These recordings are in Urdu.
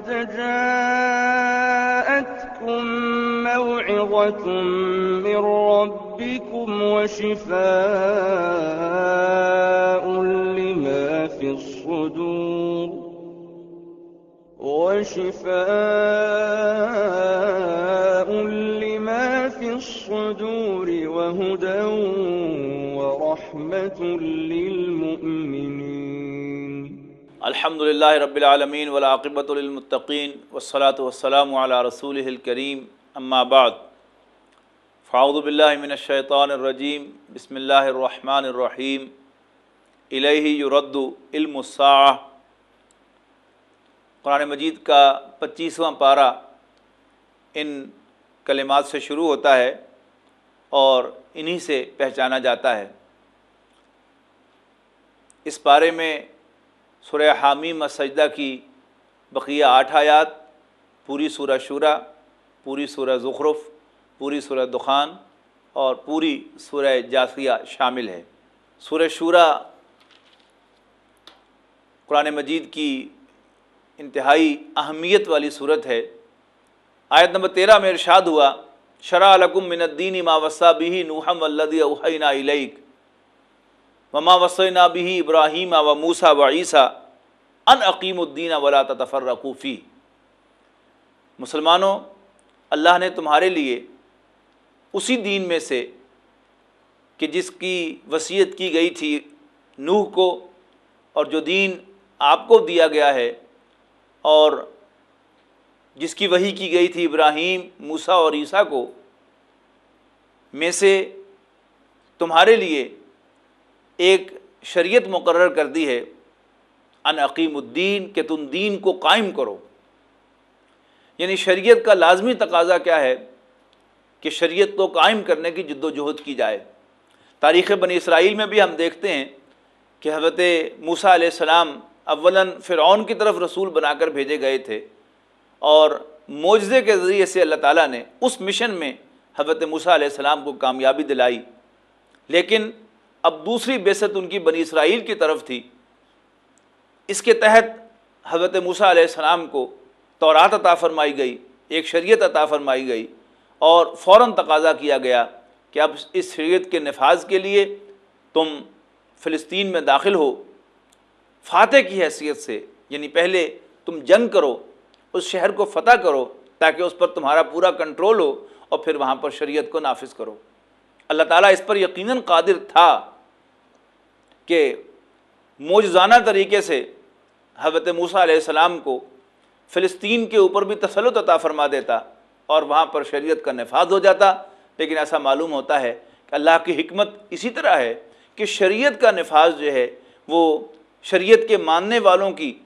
قد جاءتكم موعظة من ربكم وشفاء للہ رب العالمین ولاقبۃ للمتقین والصلاة والسلام علی رسول الکریم. اما بعد، فاعوذ باللہ من الشیطان الرجیم. بسم اللہ الرحمن الرحیم. الیہ یرد علم الساعہ. قرآن مجید کا پچیسواں پارہ ان کلمات سے شروع ہوتا ہے اور انہی سے پہچانا جاتا ہے۔ اس پارے میں سورہ حامیم سجدہ کی بقیہ آٹھ آیات، پوری سورہ شورہ پوری سورہ زخرف، پوری سورہ دخان اور پوری سورہ جاسیہ شامل ہے۔ سورہ شورہ قرآن مجید کی انتہائی اہمیت والی صورت ہے۔ آیت نمبر تیرہ میں ارشاد ہوا، شرع لکم من الدین ما وصا بھی نوحم والذی اوحینا الیک۔ وما وصینا به ابراہیم و موسیٰ و عیسیٰ ان عقیم الدین ولا تتفرقوا فی مسلمانوں، اللہ نے تمہارے لیے اسی دین میں سے کہ جس کی وصیت کی گئی تھی نوح کو اور جو دین آپ کو دیا گیا ہے اور جس کی وہی کی گئی تھی ابراہیم، موسیٰ اور عیسیٰ کو، میں سے تمہارے لیے ایک شریعت مقرر کر دی ہے، ان عقیم الدین، کہ تم دین کو قائم کرو۔ یعنی شریعت کا لازمی تقاضا کیا ہے کہ شریعت کو قائم کرنے کی جد و جہد کی جائے۔ تاریخ بنی اسرائیل میں بھی ہم دیکھتے ہیں کہ حضرت موسیٰ علیہ السلام اولاً فرعون کی طرف رسول بنا کر بھیجے گئے تھے۔ اور معجزے کے ذریعے سے اللہ تعالیٰ نے اس مشن میں حضرت موسیٰ علیہ السلام کو کامیابی دلائی۔ لیکن اب دوسری بیست ان کی بنی اسرائیل کی طرف تھی۔ اس کے تحت حضرت موسیٰ علیہ السلام کو تورات عطا فرمائی گئی، ایک شریعت عطا فرمائی گئی اور فوراً تقاضا کیا گیا کہ اب اس شریعت کے نفاذ کے لیے تم فلسطین میں داخل ہو۔ فاتح کی حیثیت سے یعنی پہلے تم جنگ کرو، اس شہر کو فتح کرو تاکہ اس پر تمہارا پورا کنٹرول ہو اور پھر وہاں پر شریعت کو نافذ کرو۔ اللہ تعالیٰ اس پر یقیناً قادر تھا کہ موجزانہ طریقے سے حضرت موسیٰ علیہ السلام کو فلسطین کے اوپر بھی تسلط عطا فرما دیتا اور وہاں پر شریعت کا نفاذ ہو جاتا۔ لیکن ایسا معلوم ہوتا ہے کہ اللہ کی حکمت اسی طرح ہے کہ شریعت کا نفاذ جو ہے وہ شریعت کے ماننے والوں کی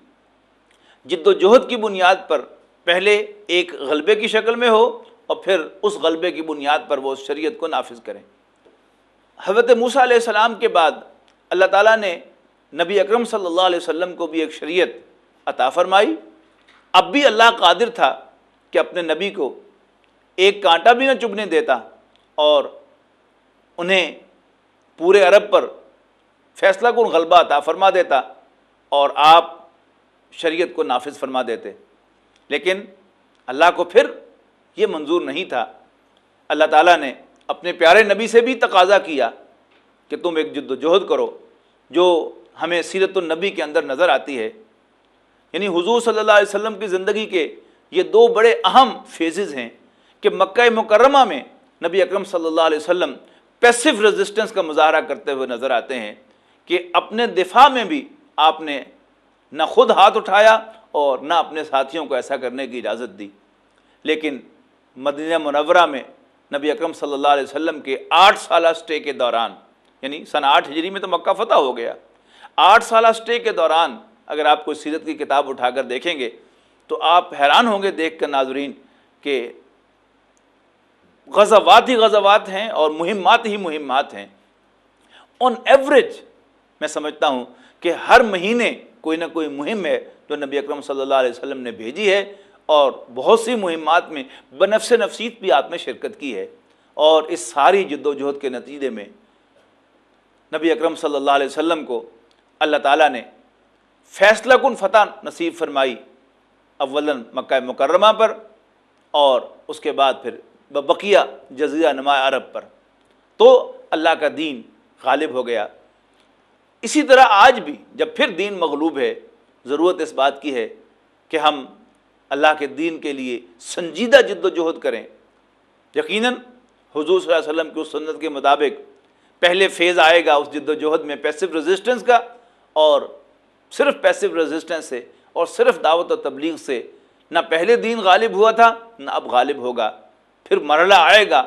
جد و جہد کی بنیاد پر پہلے ایک غلبے کی شکل میں ہو اور پھر اس غلبے کی بنیاد پر وہ شریعت کو نافذ کریں۔ حضرت موسیٰ علیہ السلام کے بعد اللہ تعالیٰ نے نبی اکرم صلی اللہ علیہ وسلم کو بھی ایک شریعت عطا فرمائی۔ اب بھی اللہ قادر تھا کہ اپنے نبی کو ایک کانٹا بھی نہ چبنے دیتا اور انہیں پورے عرب پر فیصلہ کن غلبہ عطا فرما دیتا اور آپ شریعت کو نافذ فرما دیتے۔ لیکن اللہ کو پھر یہ منظور نہیں تھا۔ اللہ تعالیٰ نے اپنے پیارے نبی سے بھی تقاضا کیا کہ تم ایک جد و جہد کرو، جو ہمیں سیرت النبی کے اندر نظر آتی ہے۔ یعنی حضور صلی اللہ علیہ وسلم کی زندگی کے یہ دو بڑے اہم فیزز ہیں کہ مکہ مکرمہ میں نبی اکرم صلی اللہ علیہ وسلم پیسو ریزسٹنس کا مظاہرہ کرتے ہوئے نظر آتے ہیں کہ اپنے دفاع میں بھی آپ نے نہ خود ہاتھ اٹھایا اور نہ اپنے ساتھیوں کو ایسا کرنے کی اجازت دی۔ لیکن مدینہ منورہ میں نبی اکرم صلی اللہ علیہ وسلم کے آٹھ سالہ سٹے کے دوران یعنی سن آٹھ ہجری میں تو مکہ فتح ہو گیا۔ آٹھ سالہ سٹے کے دوران اگر آپ کوئی سیرت کی کتاب اٹھا کر دیکھیں گے تو آپ حیران ہوں گے دیکھ کر ناظرین کہ غزوات ہی غزوات ہیں اور مہمات ہی مہمات ہیں۔ آن ایوریج میں سمجھتا ہوں کہ ہر مہینے کوئی نہ کوئی مہم ہے جو نبی اکرم صلی اللہ علیہ وسلم نے بھیجی ہے۔ اور بہت سی مہمات میں بنفس نفسیت بھی آپ نے شرکت کی ہے اور اس ساری جد و جہد کے نتیجے میں نبی اکرم صلی اللہ علیہ وسلم کو اللہ تعالیٰ نے فیصلہ کن فتح نصیب فرمائی اول مکہ مکرمہ پر اور اس کے بعد پھر بقیہ جزیرہ نما عرب پر۔ تو اللہ کا دین غالب ہو گیا۔ اسی طرح آج بھی جب پھر دین مغلوب ہے، ضرورت اس بات کی ہے کہ ہم اللہ کے دین کے لیے سنجیدہ جد و جہد کریں۔ یقیناً حضور صلی اللہ علیہ وسلم کی اس سنت کے مطابق پہلے فیز آئے گا اس جد و جہد میں پیسو ریزسٹنس کا، اور صرف پیسو ریزسٹنس سے اور صرف دعوت و تبلیغ سے نہ پہلے دین غالب ہوا تھا، نہ اب غالب ہوگا۔ پھر مرحلہ آئے گا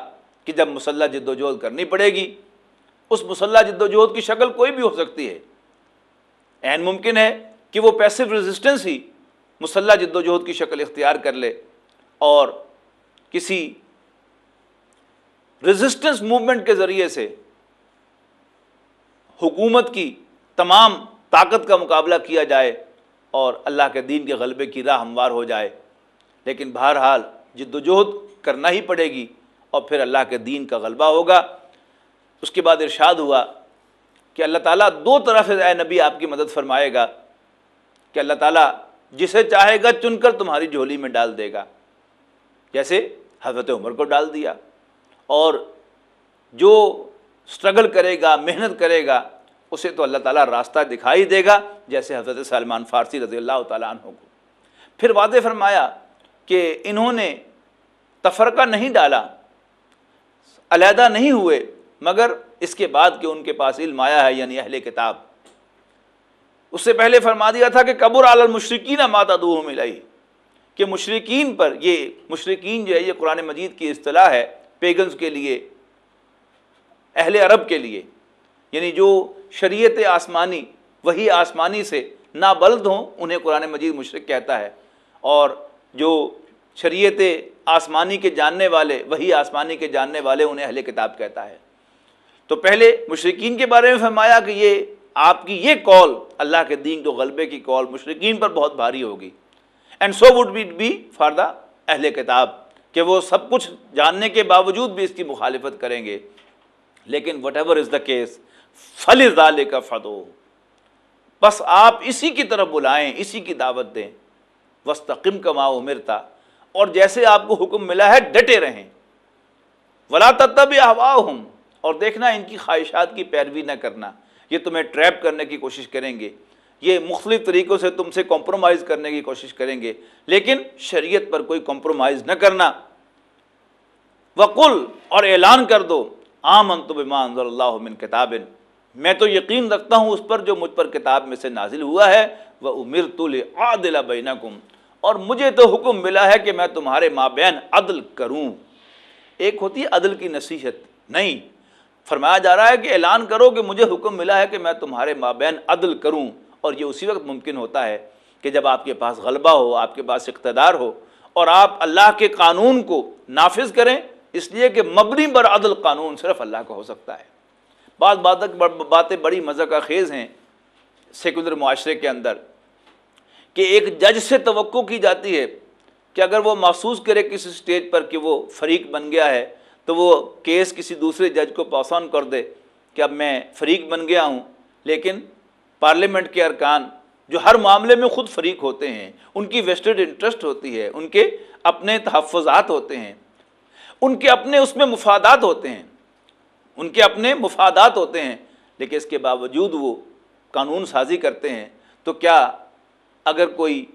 کہ جب مسلح جد و جہد کرنی پڑے گی۔ اس مسلح جد و جہد کی شکل کوئی بھی ہو سکتی ہے۔ عین ممکن ہے کہ وہ پیسو ریزسٹنس ہی مسلح جد و جہد کی شکل اختیار کر لے اور کسی ریزسٹنس موومنٹ کے ذریعے سے حکومت کی تمام طاقت کا مقابلہ کیا جائے اور اللہ کے دین کے غلبے کی راہ ہموار ہو جائے، لیکن بہرحال جد و جہد کرنا ہی پڑے گی اور پھر اللہ کے دین کا غلبہ ہوگا۔ اس کے بعد ارشاد ہوا کہ اللہ تعالیٰ دو طرح سے اے نبی آپ کی مدد فرمائے گا۔ کہ اللہ تعالیٰ جسے چاہے گا چن کر تمہاری جھولی میں ڈال دے گا۔ جیسے حضرت عمر کو ڈال دیا۔ اور جو اسٹرگل کرے گا، محنت کرے گا، اسے تو اللہ تعالیٰ راستہ دکھائی دے گا، جیسے حضرت سلمان فارسی رضی اللہ تعالیٰ عنہ کو۔ پھر واضح فرمایا کہ انہوں نے تفرقہ نہیں ڈالا، علیحدہ نہیں ہوئے، مگر اس کے بعد کہ ان کے پاس علم آیا ہے یعنی اہل کتاب۔ اس سے پہلے فرما دیا تھا کہ قبر عالم مشرقین ماتا دو ملائی کہ مشرقین پر یہ مشرقین جو ہے، یہ قرآن مجید کی اصطلاح ہے پیگنز کے لیے، اہل عرب کے لیے۔ یعنی جو شریعت آسمانی وہی آسمانی سے نابلد ہوں، انہیں قرآن مجید مشرق کہتا ہے۔ اور جو شریعت آسمانی کے جاننے والے وہی آسمانی کے جاننے والے، انہیں اہل کتاب کہتا ہے۔ تو پہلے مشرقین کے بارے میں فرمایا کہ یہ آپ کی یہ کال اللہ کے دین کو غلبے کی کال مشرقین پر بہت بھاری ہوگی. And so would be be for the اہل کتاب، کہ وہ سب کچھ جاننے کے باوجود بھی اس کی مخالفت کریں گے. لیکن whatever is the case فل ڈالے کا فدو. بس آپ اسی کی طرف بلائیں، اسی کی دعوت دیں. وسطم کماؤ مرتا اور جیسے آپ کو حکم ملا ہے، ڈٹے رہیں. ولا تب ہوا ہوں اور دیکھنا ان کی خواہشات کی پیروی نہ کرنا. یہ تمہیں ٹریپ کرنے کی کوشش کریں گے۔ یہ مختلف طریقوں سے تم سے کمپرومائز کرنے کی کوشش کریں گے۔ لیکن شریعت پر کوئی کمپرومائز نہ کرنا۔ وقل اور اعلان کر دو۔ آمن تو ض اللہ من کتاب میں تو یقین رکھتا ہوں اس پر جو مجھ پر کتاب میں سے نازل ہوا ہے۔ وہ امر تل عادل بینکم اور مجھے تو حکم ملا ہے کہ میں تمہارے مابین عدل کروں۔ ایک ہوتی ہے عدل کی نصیحت۔ نہیں فرمایا جا رہا ہے کہ اعلان کرو کہ مجھے حکم ملا ہے کہ میں تمہارے مابین عدل کروں اور یہ اسی وقت ممکن ہوتا ہے کہ جب آپ کے پاس غلبہ ہو، آپ کے پاس اقتدار ہو اور آپ اللہ کے قانون کو نافذ کریں، اس لیے کہ مبنی بر عدل قانون صرف اللہ کا ہو سکتا ہے۔ بعض بات باتیں بڑی مزہ کا خیز ہیں سیکولر معاشرے کے اندر کہ ایک جج سے توقع کی جاتی ہے کہ اگر وہ محسوس کرے کسی اسٹیج پر کہ وہ فریق بن گیا ہے تو وہ کیس کسی دوسرے جج کو پاس آن کر دے کہ اب میں فریق بن گیا ہوں۔ لیکن پارلیمنٹ کے ارکان جو ہر معاملے میں خود فریق ہوتے ہیں، ان کی ویسٹڈ انٹرسٹ ہوتی ہے، ان کے اپنے تحفظات ہوتے ہیں، ان کے اپنے اس میں مفادات ہوتے ہیں، ان کے اپنے مفادات ہوتے ہیں، لیکن اس کے باوجود وہ قانون سازی کرتے ہیں۔ تو کیا اگر کوئی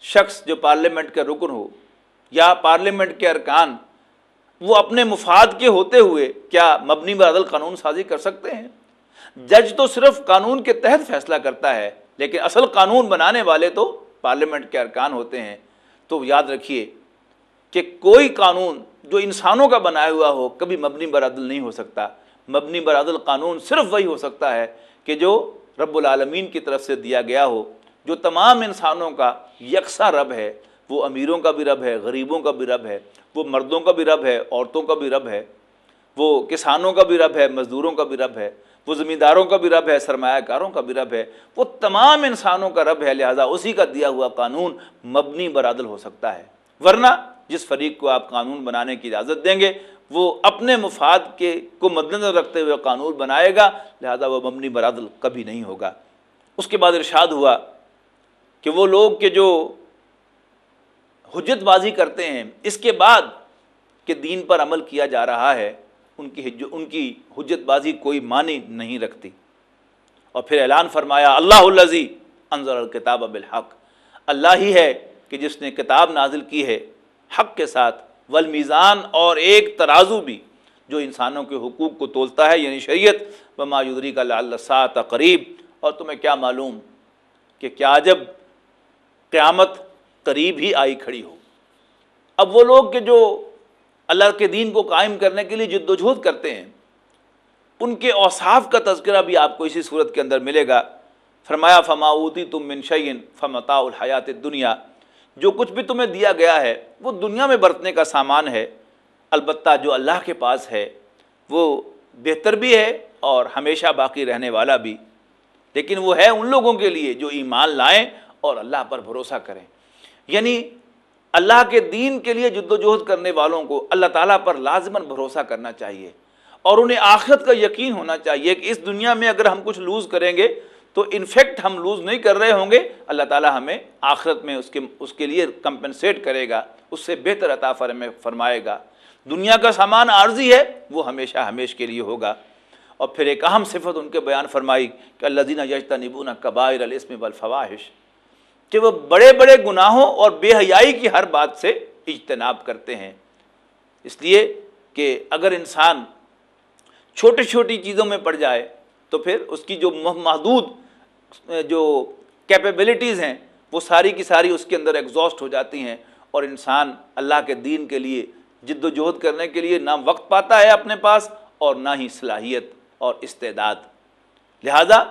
شخص جو پارلیمنٹ کا رکن ہو یا پارلیمنٹ کے ارکان وہ اپنے مفاد کے ہوتے ہوئے کیا مبنی عدل قانون سازی کر سکتے ہیں؟ جج تو صرف قانون کے تحت فیصلہ کرتا ہے، لیکن اصل قانون بنانے والے تو پارلیمنٹ کے ارکان ہوتے ہیں۔ تو یاد رکھیے کہ کوئی قانون جو انسانوں کا بنایا ہوا ہو کبھی مبنی برعدل نہیں ہو سکتا۔ مبنی برعدل قانون صرف وہی ہو سکتا ہے کہ جو رب العالمین کی طرف سے دیا گیا ہو۔ جو تمام انسانوں کا یکساں رب ہے، وہ امیروں کا بھی رب ہے، غریبوں کا بھی رب ہے۔ وہ مردوں کا بھی رب ہے، عورتوں کا بھی رب ہے، وہ کسانوں کا بھی رب ہے، مزدوروں کا بھی رب ہے، وہ زمینداروں کا بھی رب ہے، سرمایہ کاروں کا بھی رب ہے، وہ تمام انسانوں کا رب ہے، لہٰذا اسی کا دیا ہوا قانون مبنی برادل ہو سکتا ہے۔ ورنہ جس فریق کو آپ قانون بنانے کی اجازت دیں گے، وہ اپنے مفاد کے کو مد نظر رکھتے ہوئے قانون بنائے گا، لہذا وہ مبنی برادل کبھی نہیں ہوگا۔ اس کے بعد ارشاد ہوا کہ وہ لوگ کہ جو حجت بازی کرتے ہیں، اس کے بعد کہ دین پر عمل کیا جا رہا ہے، ان کی ان کی حجت بازی کوئی معنی نہیں رکھتی۔ اور پھر اعلان فرمایا، اللہ الزی انضر الکتاب بالحق۔ اللہ ہی ہے کہ جس نے کتاب نازل کی ہے حق کے ساتھ، والمیزان اور ایک ترازو بھی جو انسانوں کے حقوق کو تولتا ہے یعنی شریعت و مایودری کا لال سات قریب۔ اور تمہیں کیا معلوم کہ کیا جب قیامت قریب ہی آئی کھڑی ہو اب وہ لوگ کہ جو اللہ کے دین کو قائم کرنے کے لیے جد وجہد کرتے ہیں، ان کے اوصاف کا تذکرہ بھی آپ کو اسی صورت کے اندر ملے گا۔ فرمایا فماؤتی تم منشین فمتا الحیات دنیا جو کچھ بھی تمہیں دیا گیا ہے، وہ دنیا میں برتنے کا سامان ہے۔ البتہ جو اللہ کے پاس ہے، وہ بہتر بھی ہے اور ہمیشہ باقی رہنے والا بھی۔ لیکن وہ ہے ان لوگوں کے لیے جو ایمان لائیں اور اللہ پر بھروسہ کریں۔ یعنی اللہ کے دین کے لیے جد و جہد کرنے والوں کو اللہ تعالیٰ پر لازماً بھروسہ کرنا چاہیے اور انہیں آخرت کا یقین ہونا چاہیے کہ اس دنیا میں اگر ہم کچھ لوز کریں گے تو انفیکٹ ہم لوز نہیں کر رہے ہوں گے، اللہ تعالیٰ ہمیں آخرت میں اس کے اس کے لیے کمپنسیٹ کرے گا، اس سے بہتر عطا فرمائے فرمائے گا۔ دنیا کا سامان عارضی ہے، وہ ہمیشہ ہمیش کے لیے ہوگا۔ اور پھر ایک اہم صفت ان کے بیان فرمائی کہ اللہ دینہ یجتا نبونا قبائر الاسم والفواحش۔ کہ وہ بڑے بڑے گناہوں اور بے حیائی کی ہر بات سے اجتناب کرتے ہیں۔ اس لیے کہ اگر انسان چھوٹی چھوٹی چیزوں میں پڑ جائے تو پھر اس کی جو محدود، جو کیپیبلٹیز ہیں، وہ ساری کی ساری اس کے اندر ایگزاسٹ ہو جاتی ہیں اور انسان اللہ کے دین کے لیے، جد و جہد کرنے کے لیے نہ وقت پاتا ہے اپنے پاس اور نہ ہی صلاحیت اور استعداد۔ لہذا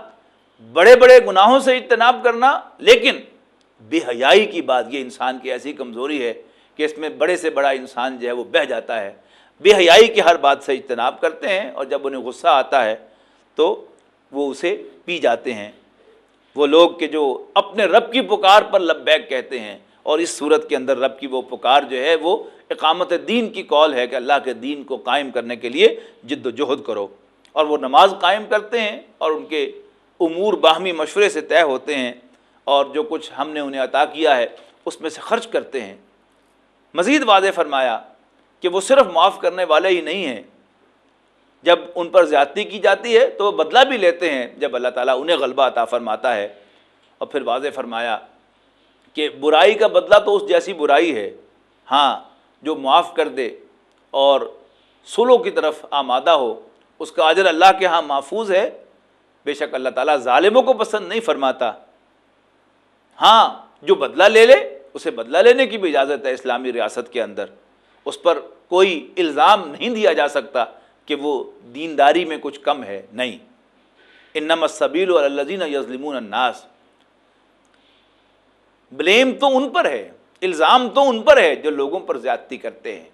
بڑے بڑے گناہوں سے اجتناب کرنا، لیکن بے حیائی کی بات، یہ انسان کی ایسی کمزوری ہے کہ اس میں بڑے سے بڑا انسان جو ہے وہ بہہ جاتا ہے۔ بے حیائی کی ہر بات سے اجتناب کرتے ہیں اور جب انہیں غصہ آتا ہے تو وہ اسے پی جاتے ہیں۔ وہ لوگ کہ جو اپنے رب کی پکار پر لبیک کہتے ہیں اور اس صورت کے اندر رب کی وہ پکار جو ہے وہ اقامت دین کی کال ہے کہ اللہ کے دین کو قائم کرنے کے لیے جد و جہد کرو۔ اور وہ نماز قائم کرتے ہیں اور ان کے امور باہمی مشورے سے طے ہوتے ہیں۔ اور جو کچھ ہم نے انہیں عطا کیا ہے، اس میں سے خرچ کرتے ہیں۔ مزید واضح فرمایا کہ وہ صرف معاف کرنے والے ہی نہیں ہیں۔ جب ان پر زیادتی کی جاتی ہے تو وہ بدلہ بھی لیتے ہیں، جب اللہ تعالیٰ انہیں غلبہ عطا فرماتا ہے۔ اور پھر واضح فرمایا کہ برائی کا بدلہ تو اس جیسی برائی ہے۔ ہاں جو معاف کر دے اور سلو کی طرف آمادہ ہو، اس کا اجر اللہ کے ہاں محفوظ ہے۔ بے شک اللہ تعالیٰ ظالموں کو پسند نہیں فرماتا۔ ہاں جو بدلہ لے لے، اسے بدلہ لینے کی بھی اجازت ہے اسلامی ریاست کے اندر۔ اس پر کوئی الزام نہیں دیا جا سکتا کہ وہ دینداری میں کچھ کم ہے، نہیں۔ انم صبیل الزین یزلم الناس۔ بلیم تو ان پر ہے، الزام تو ان پر ہے جو لوگوں پر زیادتی کرتے ہیں۔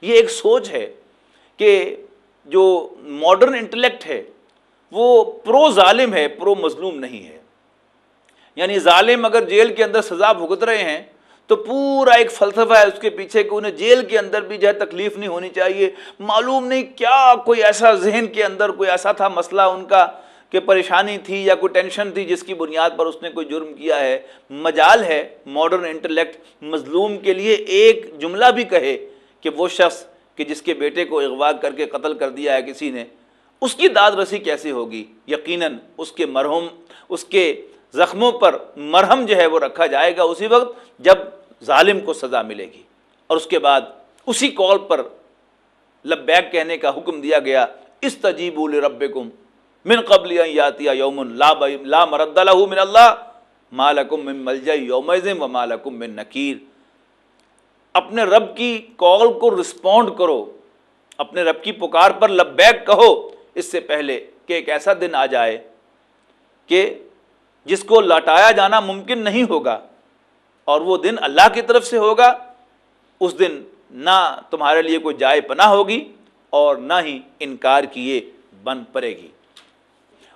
یہ ایک سوچ ہے کہ جو ماڈرن انٹلیکٹ ہے، وہ پرو ظالم ہے، پرو مظلوم نہیں ہے۔ یعنی ظالم اگر جیل کے اندر سزا بھگت رہے ہیں، تو پورا ایک فلسفہ ہے اس کے پیچھے کہ انہیں جیل کے اندر بھی جو ہے تکلیف نہیں ہونی چاہیے۔ معلوم نہیں کیا کوئی ایسا ذہن کے اندر کوئی ایسا تھا مسئلہ ان کا کہ پریشانی تھی یا کوئی ٹینشن تھی جس کی بنیاد پر اس نے کوئی جرم کیا ہے۔ مجال ہے ماڈرن انٹلیکٹ مظلوم کے لیے ایک جملہ بھی کہے کہ وہ شخص کہ جس کے بیٹے کو اغوا کر کے قتل کر دیا ہے کسی نے، اس کی داد رسی کیسے ہوگی؟ یقیناً اس کے مرحوم، اس کے زخموں پر مرہم جو ہے وہ رکھا جائے گا اسی وقت جب ظالم کو سزا ملے گی۔ اور اس کے بعد اسی کال پر لبیک کہنے کا حکم دیا گیا اس تجیب رب کم من قبل یوم لا مرد له من اللہ مالکم من ملجا یوم و مالکم من نکیر۔ اپنے رب کی کال کو رسپونڈ کرو، اپنے رب کی پکار پر لبیک کہو، اس سے پہلے کہ ایک ایسا دن آ جائے کہ جس کو لوٹایا جانا ممکن نہیں ہوگا اور وہ دن اللہ کی طرف سے ہوگا، اس دن نہ تمہارے لیے کوئی جائے پناہ ہوگی اور نہ ہی انکار کیے بن پڑے گی۔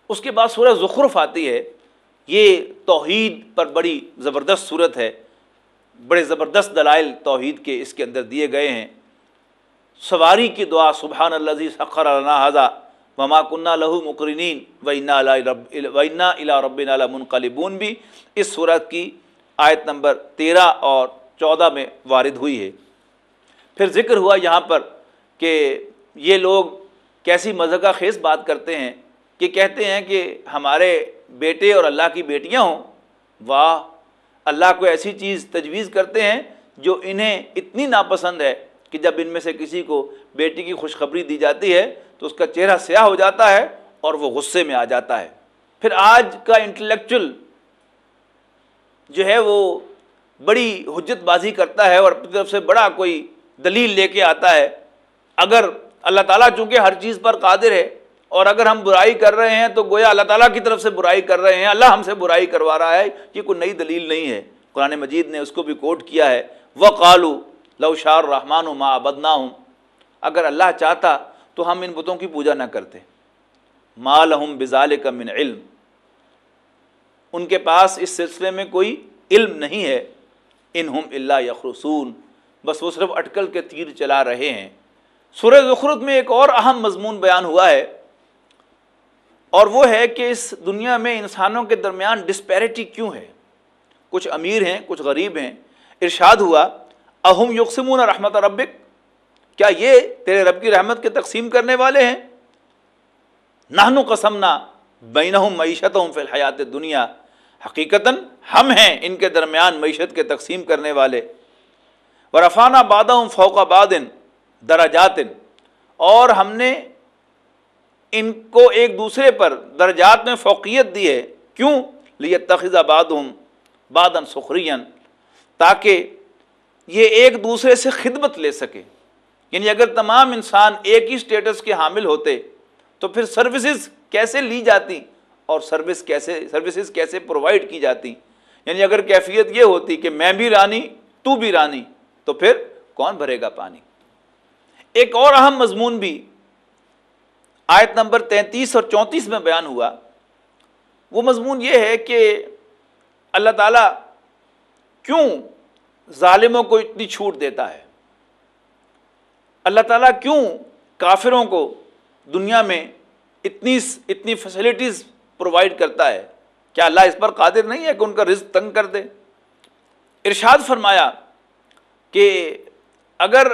اس کے بعد سورہ زخرف آتی ہے۔ یہ توحید پر بڑی زبردست صورت ہے۔ بڑے زبردست دلائل توحید کے اس کے اندر دیے گئے ہیں۔ سواری کی دعا، سبحان اللہ سخر حضا وما کنہ لہو مقرنین وینا رب وینا الا رب منقلبون بھی اس صورت کی آیت نمبر تیرہ اور چودہ میں وارد ہوئی ہے۔ پھر ذکر ہوا یہاں پر کہ یہ لوگ کیسی مذہقہ خیز بات کرتے ہیں کہ کہتے ہیں کہ ہمارے بیٹے اور اللہ کی بیٹیاں ہوں۔ واہ، اللہ کو ایسی چیز تجویز کرتے ہیں جو انہیں اتنی ناپسند ہے کہ جب ان میں سے کسی کو بیٹی کی خوشخبری دی جاتی ہے تو اس کا چہرہ سیاہ ہو جاتا ہے اور وہ غصے میں آ جاتا ہے۔ پھر آج کا انٹلیکچل جو ہے وہ بڑی حجت بازی کرتا ہے اور اپنی طرف سے بڑا کوئی دلیل لے کے آتا ہے۔ اگر اللہ تعالیٰ چونکہ ہر چیز پر قادر ہے اور اگر ہم برائی کر رہے ہیں تو گویا اللہ تعالیٰ کی طرف سے برائی کر رہے ہیں۔ اللہ ہم سے برائی کروا رہا ہے۔ یہ کوئی نئی دلیل نہیں ہے۔ قرآن مجید نے اس کو بھی کوٹ کیا ہے۔ وہ قالو لو شار رحمان ما بدنا ہوں اگر اللہ چاہتا تو ہم ان بتوں کی پوجا نہ کرتے۔ مال ہم بزال کا من علم۔ ان کے پاس اس سلسلے میں کوئی علم نہیں ہے۔ ان ہم اللہ یخرسون۔ بس وہ صرف اٹکل کے تیر چلا رہے ہیں۔ سورہ زخرت میں ایک اور اہم مضمون بیان ہوا ہے۔ اور وہ ہے کہ اس دنیا میں انسانوں کے درمیان ڈسپیرٹی کیوں ہے؟ کچھ امیر ہیں، کچھ غریب ہیں۔ ارشاد ہوا، اہم یقسمون رحمت ربک؟ کیا یہ تیرے رب کی رحمت کے تقسیم کرنے والے ہیں؟ نہنو قسمنا بینہم معیشتہم فی الحیات دنیا حقیقتاً ہم ہیں ان کے درمیان معیشت کے تقسیم کرنے والے۔ ورفانہ بادم فوق بادن درجات، اور ہم نے ان کو ایک دوسرے پر درجات میں فوقیت دی ہے۔ کیوں؟ لیے تخذہ بادم بادن سخرین تاکہ یہ ایک دوسرے سے خدمت لے سکے۔ یعنی اگر تمام انسان ایک ہی سٹیٹس کے حامل ہوتے، تو پھر سروسز کیسے لی جاتی اور سروس کیسے سروسز کیسے پرووائڈ کی جاتی؟ یعنی اگر کیفیت یہ ہوتی کہ میں بھی رانی، تو بھی رانی، تو پھر کون بھرے گا پانی؟ ایک اور اہم مضمون بھی آیت نمبر تینتیس اور چونتیس میں بیان ہوا۔ وہ مضمون یہ ہے کہ اللہ تعالیٰ کیوں ظالموں کو اتنی چھوٹ دیتا ہے؟ اللہ تعالیٰ کیوں کافروں کو دنیا میں اتنی اتنی فیسلٹیز پرووائڈ کرتا ہے؟ کیا اللہ اس پر قادر نہیں ہے کہ ان کا رزق تنگ کر دے؟ ارشاد فرمایا کہ اگر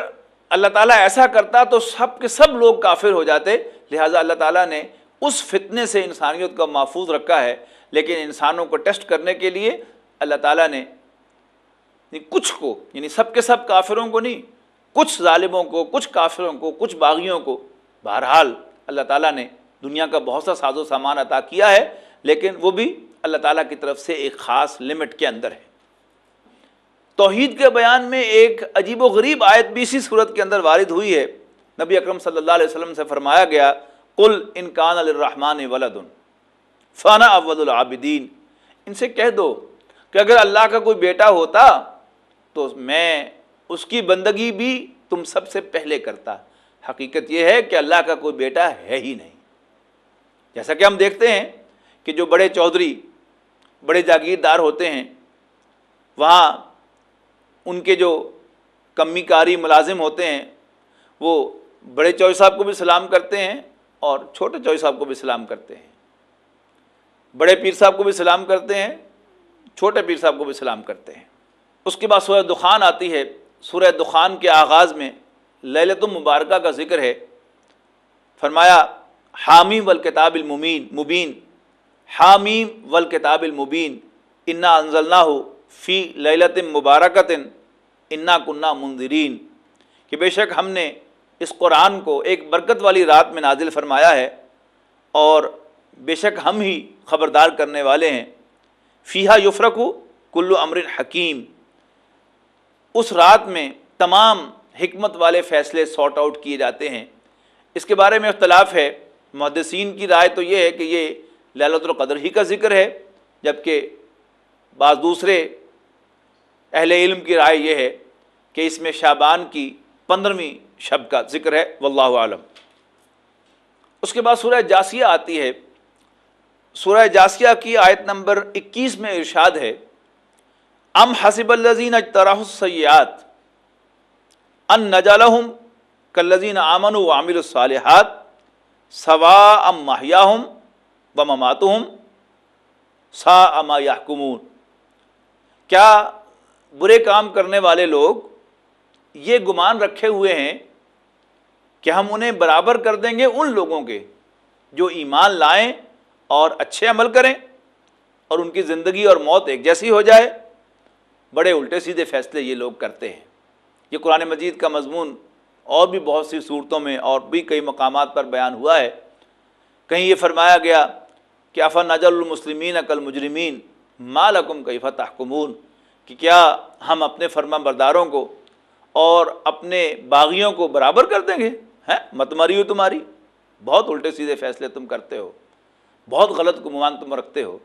اللہ تعالیٰ ایسا کرتا تو سب کے سب لوگ کافر ہو جاتے، لہٰذا اللہ تعالیٰ نے اس فتنے سے انسانیت کا محفوظ رکھا ہے۔ لیکن انسانوں کو ٹیسٹ کرنے کے لیے اللہ تعالیٰ نے یعنی کچھ کو یعنی سب کے سب کافروں کو نہیں کچھ ظالموں کو، کچھ کافروں کو، کچھ باغیوں کو، بہرحال اللہ تعالیٰ نے دنیا کا بہت سا ساز و سامان عطا کیا ہے، لیکن وہ بھی اللہ تعالیٰ کی طرف سے ایک خاص لمٹ کے اندر ہے۔ توحید کے بیان میں ایک عجیب و غریب آیت بھی اسی صورت کے اندر وارد ہوئی ہے۔ نبی اکرم صلی اللہ علیہ وسلم سے فرمایا گیا کل انکان الرحمٰن ولد، فانا اول العابدین۔ ان سے کہہ دو کہ اگر اللہ کا کوئی بیٹا ہوتا تو میں اس کی بندگی بھی تم سب سے پہلے کرتا۔ حقیقت یہ ہے کہ اللہ کا کوئی بیٹا ہے ہی نہیں۔ جیسا کہ ہم دیکھتے ہیں کہ جو بڑے چودھری، بڑے جاگیردار ہوتے ہیں، وہاں ان کے جو کمی کاری ملازم ہوتے ہیں، وہ بڑے چوئی صاحب کو بھی سلام کرتے ہیں اور چھوٹے چوئی صاحب کو بھی سلام کرتے ہیں۔ بڑے پیر صاحب کو بھی سلام کرتے ہیں، چھوٹے پیر صاحب کو بھی سلام کرتے ہیں۔ اس کے بعد سورہ دخان آتی ہے۔ سورہ دخان کے آغاز میں للت المبارکہ کا ذکر ہے۔ فرمایا، حامیم والکتاب المبین، مبین۔ حامیم والکتاب المبین۔ انا انزلنا ہو فی للت مبارکت انا کنہ منظرین کہ بے شک ہم نے اس قرآن کو ایک برکت والی رات میں نازل فرمایا ہے اور بے شک ہم ہی خبردار کرنے والے ہیں۔ فیحا یفرق کلو امر حکیم۔ اس رات میں تمام حکمت والے فیصلے سارٹ آؤٹ کیے جاتے ہیں۔ اس کے بارے میں اختلاف ہے۔ محدثین کی رائے تو یہ ہے کہ یہ للت القدر ہی کا ذکر ہے، جبکہ بعض دوسرے اہل علم کی رائے یہ ہے کہ اس میں شابان کی پندرہویں شب کا ذکر ہے۔ واللہ عالم اس کے بعد سورہ جاسیہ آتی ہے۔ سورہ جاسیہ کی آیت نمبر اکیس میں ارشاد ہے۔ ام حسب الزین اجتراح السیات ان نجالحم کلزین آمن و عامل الصالحات سوا ام ماہیاہم و مماتہم سا اما یحکمون۔ کیا برے کام کرنے والے لوگ یہ گمان رکھے ہوئے ہیں کہ ہم انہیں برابر کر دیں گے ان لوگوں کے جو ایمان لائیں اور اچھے عمل کریں اور ان کی زندگی اور موت ایک جیسی ہو جائے؟ بڑے الٹے سیدھے فیصلے یہ لوگ کرتے ہیں۔ یہ قرآن مجید کا مضمون اور بھی بہت سی صورتوں میں اور بھی کئی مقامات پر بیان ہوا ہے۔ کہیں یہ فرمایا گیا کہ افا نجر المسلمین عقل مجرمین مالکم کئی فتح کمون کہ کیا ہم اپنے فرما برداروں کو اور اپنے باغیوں کو برابر کر دیں گے؟ ہیں؟ متمری ہو تمہاری۔ بہت الٹے سیدھے فیصلے تم کرتے ہو، بہت غلط گمان تم رکھتے ہو۔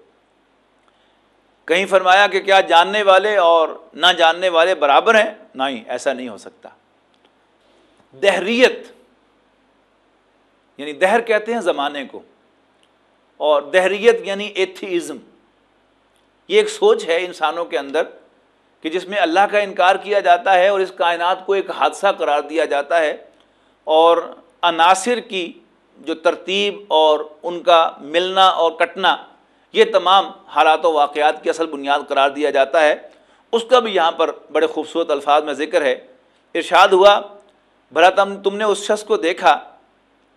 کہیں فرمایا کہ کیا جاننے والے اور نہ جاننے والے برابر ہیں؟ نہیں، ایسا نہیں ہو سکتا۔ دہریت یعنی دہر کہتے ہیں زمانے کو۔ اور دہریت یعنی ایتھیزم۔ یہ ایک سوچ ہے انسانوں کے اندر کہ جس میں اللہ کا انکار کیا جاتا ہے اور اس کائنات کو ایک حادثہ قرار دیا جاتا ہے اور عناصر کی جو ترتیب اور ان کا ملنا اور کٹنا یہ تمام حالات و واقعات کی اصل بنیاد قرار دیا جاتا ہے۔ اس کا بھی یہاں پر بڑے خوبصورت الفاظ میں ذکر ہے۔ ارشاد ہوا، بھلا تم تم نے اس شخص کو دیکھا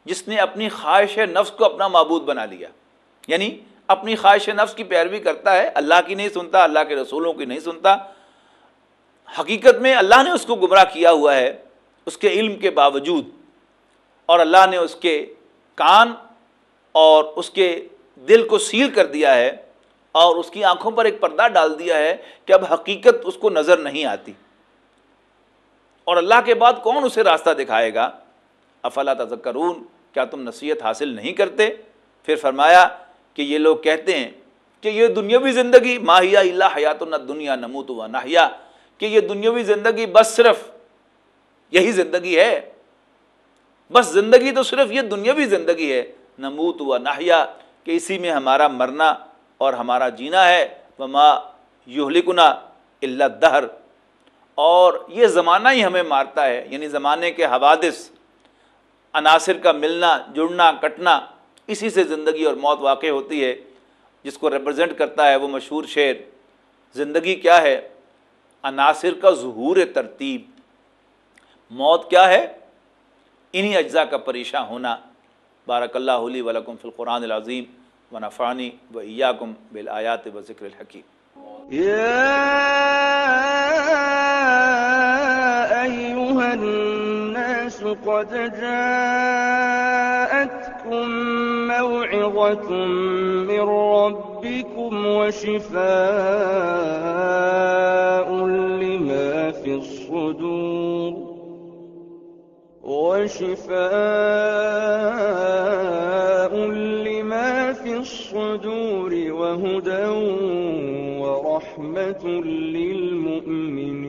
جس نے اپنی خواہش نفس کو اپنا معبود بنا لیا۔ یعنی اپنی خواہش نفس کی پیروی کرتا ہے، اللہ کی نہیں سنتا، اللہ کے رسولوں کی نہیں سنتا۔ حقیقت میں اللہ نے اس کو گمراہ کیا ہوا ہے، اس کے علم کے باوجود۔ اور اللہ نے اس کے کان اور اس کے دل کو سیل کر دیا ہے اور اس کی آنکھوں پر ایک پردہ ڈال دیا ہے کہ اب حقیقت اس کو نظر نہیں آتی۔ اور اللہ کے بعد کون اسے راستہ دکھائے گا؟ افلا تذکرون، کیا تم نصیحت حاصل نہیں کرتے؟ پھر فرمایا کہ یہ لوگ کہتے ہیں کہ یہ دنیاوی زندگی ماہیہ اللہ حیات نہ دنیا نموت و ناہیا کہ یہ دنیاوی زندگی بس صرف یہی زندگی ہے۔ بس زندگی تو صرف یہ دنیاوی زندگی ہے، نموت و ناہیا کہ اسی میں ہمارا مرنا اور ہمارا جینا ہے، وما یہلکنا اللہ دہر اور یہ زمانہ ہی ہمیں مارتا ہے یعنی زمانے کے حوادث، عناصر کا ملنا، جڑنا، کٹنا، اسی سے زندگی اور موت واقع ہوتی ہے۔ جس کو ریپرزینٹ کرتا ہے وہ مشہور شعر، زندگی کیا ہے؟ عناصر کا ظہور ترتیب۔ موت کیا ہے؟ انہی اجزاء کا پریشاں ہونا۔ بارک اللہ علی ولکم فی القرآن العظیم و نفانی و ایاکم بالآیات و ذکر الحکیم۔ یا أيها الناس قد جاءتكم موعظة من ربكم وشفاء لما في الصدور۔ وشفاء لما في الصدور وهدى ورحمة للمؤمنين